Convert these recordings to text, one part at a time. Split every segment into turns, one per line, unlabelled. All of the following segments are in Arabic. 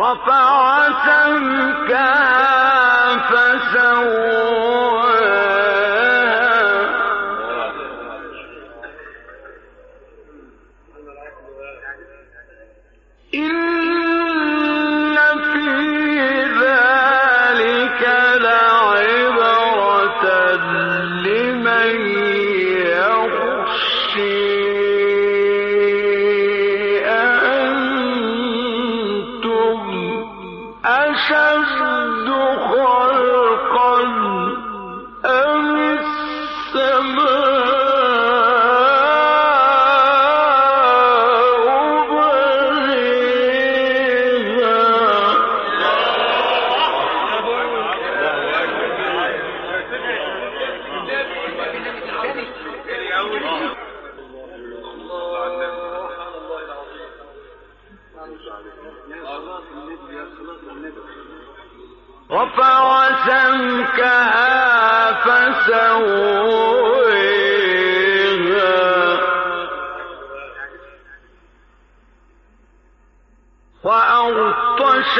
رفع سمكها وأغطش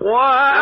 What?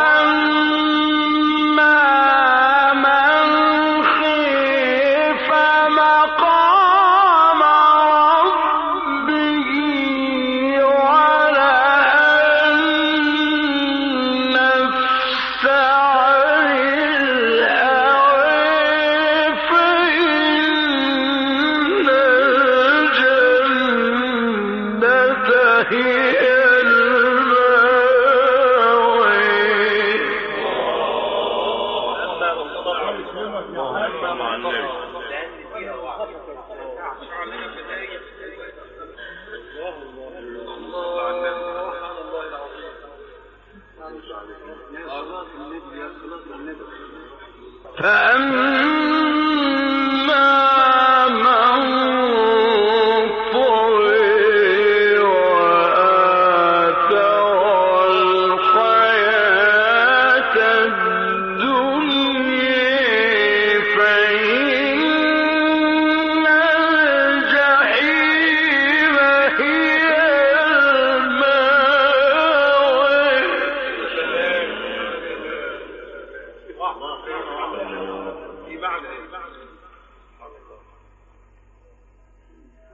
فأما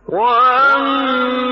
وأما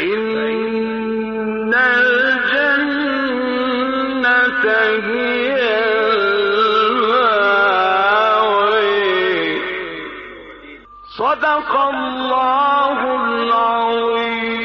فإن الجنة هي صدق الله العظيم.